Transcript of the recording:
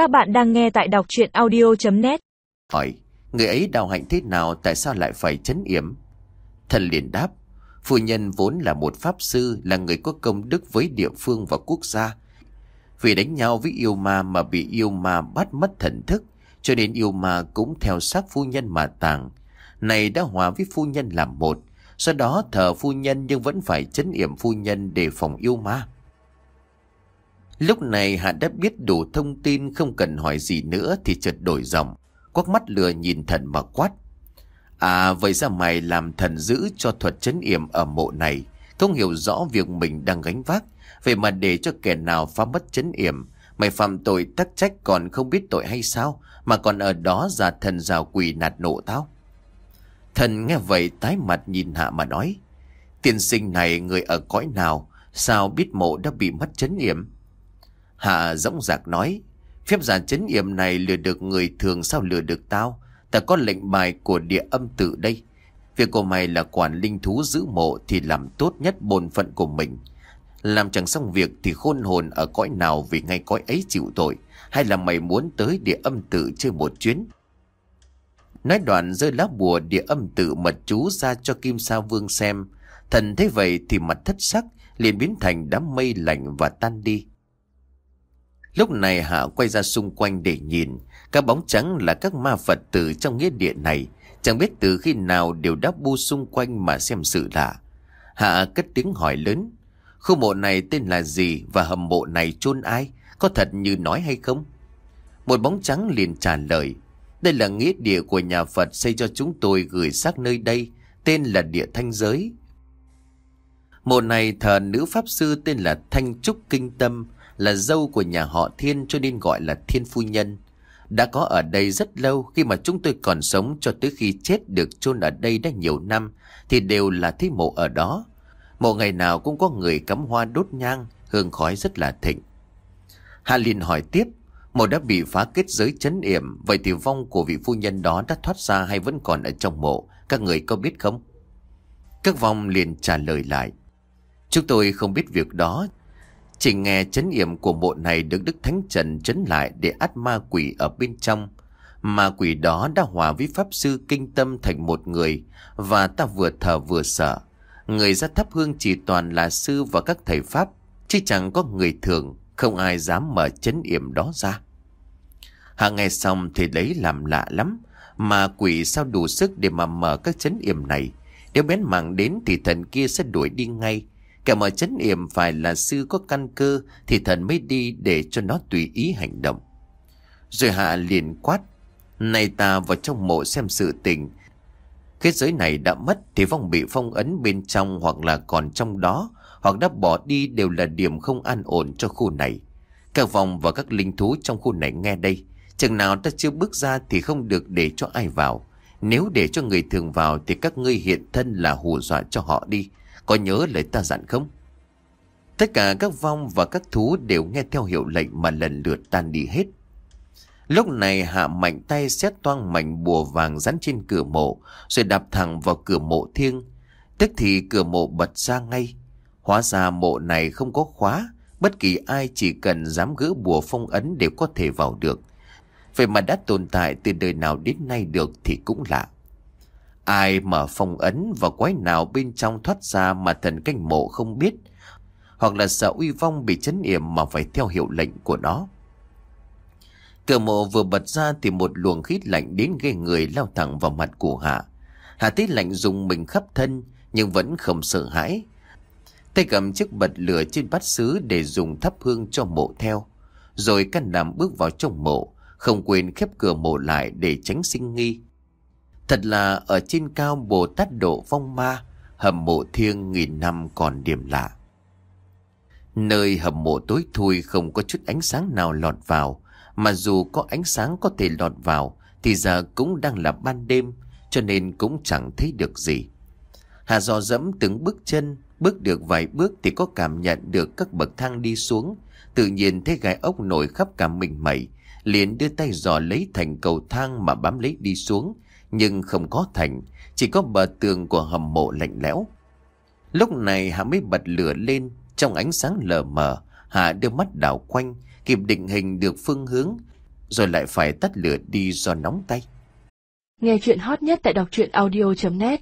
Các bạn đang nghe tại đọc chuyện audio.net Hỏi, người ấy đào hạnh thế nào tại sao lại phải chấn yểm? Thần liền đáp, phu nhân vốn là một pháp sư, là người có công đức với địa phương và quốc gia. Vì đánh nhau với yêu ma mà bị yêu ma bắt mất thần thức, cho nên yêu ma cũng theo xác phu nhân mà tàng. Này đã hòa với phu nhân làm một, sau đó thờ phu nhân nhưng vẫn phải chấn yểm phu nhân để phòng yêu ma. Lúc này Hạ đã biết đủ thông tin không cần hỏi gì nữa thì chợt đổi giọng, quắc mắt lừa nhìn thần mà quát. À vậy ra mày làm thần giữ cho thuật chấn yểm ở mộ này, không hiểu rõ việc mình đang gánh vác, vậy mà để cho kẻ nào phá mất chấn yểm, mày phạm tội tắc trách còn không biết tội hay sao, mà còn ở đó giả thần rào quỷ nạt nộ tao. Thần nghe vậy tái mặt nhìn Hạ mà nói, tiên sinh này người ở cõi nào, sao biết mộ đã bị mất chấn yểm? Hạ dõng dạc nói, phép giả chấn yểm này lừa được người thường sao lừa được tao, ta có lệnh bài của địa âm tự đây. Việc của mày là quản linh thú giữ mộ thì làm tốt nhất bổn phận của mình. Làm chẳng xong việc thì khôn hồn ở cõi nào vì ngay cõi ấy chịu tội, hay là mày muốn tới địa âm tự chơi một chuyến. Nói đoạn rơi lá bùa địa âm tự mật chú ra cho Kim Sa Vương xem. Thần thấy vậy thì mặt thất sắc, liền biến thành đám mây lạnh và tan đi. Lúc này Hạ quay ra xung quanh để nhìn, các bóng trắng là các ma Phật tử trong nghĩa địa này, chẳng biết từ khi nào đều đáp bu xung quanh mà xem sự lạ. Hạ cất tiếng hỏi lớn, khu mộ này tên là gì và hầm mộ này chôn ai, có thật như nói hay không? Một bóng trắng liền trả lời, đây là nghĩa địa của nhà Phật xây cho chúng tôi gửi xác nơi đây, tên là địa thanh giới. Mộ này thờ nữ pháp sư tên là Thanh Trúc Kinh Tâm, là dâu của nhà họ Thiên cho nên gọi là Thiên Phu Nhân. Đã có ở đây rất lâu khi mà chúng tôi còn sống cho tới khi chết được chôn ở đây đã nhiều năm thì đều là thi mộ ở đó. Mộ ngày nào cũng có người cắm hoa đốt nhang, hương khói rất là thịnh. Hà Linh hỏi tiếp, mộ đã bị phá kết giới chấn yểm, vậy thì vong của vị phu nhân đó đã thoát ra hay vẫn còn ở trong mộ, các người có biết không? Các vong liền trả lời lại. Chúng tôi không biết việc đó, chỉ nghe chấn yểm của mộ này được Đức Thánh Trần chấn lại để át ma quỷ ở bên trong. Ma quỷ đó đã hòa với Pháp Sư Kinh Tâm thành một người và ta vừa thờ vừa sợ. Người ra thắp hương chỉ toàn là sư và các thầy Pháp, chứ chẳng có người thường, không ai dám mở chấn yểm đó ra. Hạ nghe xong thì lấy làm lạ lắm, mà quỷ sao đủ sức để mà mở các chấn yểm này. Nếu bén mạng đến thì thần kia sẽ đuổi đi ngay, Kẻ mà chấn yểm phải là sư có căn cơ thì thần mới đi để cho nó tùy ý hành động. Rồi hạ liền quát. Này ta vào trong mộ xem sự tình. Kết giới này đã mất thì vong bị phong ấn bên trong hoặc là còn trong đó, hoặc đã bỏ đi đều là điểm không an ổn cho khu này. Các vong và các linh thú trong khu này nghe đây. Chừng nào ta chưa bước ra thì không được để cho ai vào. Nếu để cho người thường vào thì các ngươi hiện thân là hù dọa cho họ đi. Có nhớ lời ta dặn không? Tất cả các vong và các thú đều nghe theo hiệu lệnh mà lần lượt tan đi hết. Lúc này hạ mạnh tay xét toang mảnh bùa vàng dán trên cửa mộ, rồi đạp thẳng vào cửa mộ thiêng. Tức thì cửa mộ bật ra ngay. Hóa ra mộ này không có khóa, bất kỳ ai chỉ cần dám gỡ bùa phong ấn đều có thể vào được. Vậy mà đã tồn tại từ đời nào đến nay được thì cũng lạ. Ai mở phong ấn và quái nào bên trong thoát ra mà thần canh mộ không biết. Hoặc là sợ uy vong bị chấn yểm mà phải theo hiệu lệnh của nó. Cửa mộ vừa bật ra thì một luồng khí lạnh đến ghê người lao thẳng vào mặt của Hạ. Hạ tí lạnh dùng mình khắp thân nhưng vẫn không sợ hãi. Tay cầm chiếc bật lửa trên bát sứ để dùng thắp hương cho mộ theo. Rồi căn đảm bước vào trong mộ, không quên khép cửa mộ lại để tránh sinh nghi. Thật là ở trên cao Bồ Tát độ phong ma, hầm mộ thiêng nghìn năm còn điểm lạ. Nơi hầm mộ tối thui không có chút ánh sáng nào lọt vào, mà dù có ánh sáng có thể lọt vào, thì giờ cũng đang là ban đêm, cho nên cũng chẳng thấy được gì. Hà dò dẫm từng bước chân, bước được vài bước thì có cảm nhận được các bậc thang đi xuống, tự nhiên thấy gai ốc nổi khắp cả mình mẩy, liền đưa tay dò lấy thành cầu thang mà bám lấy đi xuống, nhưng không có thành, chỉ có bờ tường của hầm mộ lạnh lẽo. Lúc này Hạ mới bật lửa lên, trong ánh sáng lờ mờ, Hạ đưa mắt đảo quanh, kịp định hình được phương hướng. Rồi lại phải tắt lửa đi do nóng tay Nghe chuyện hot nhất tại đọc truyện audio.net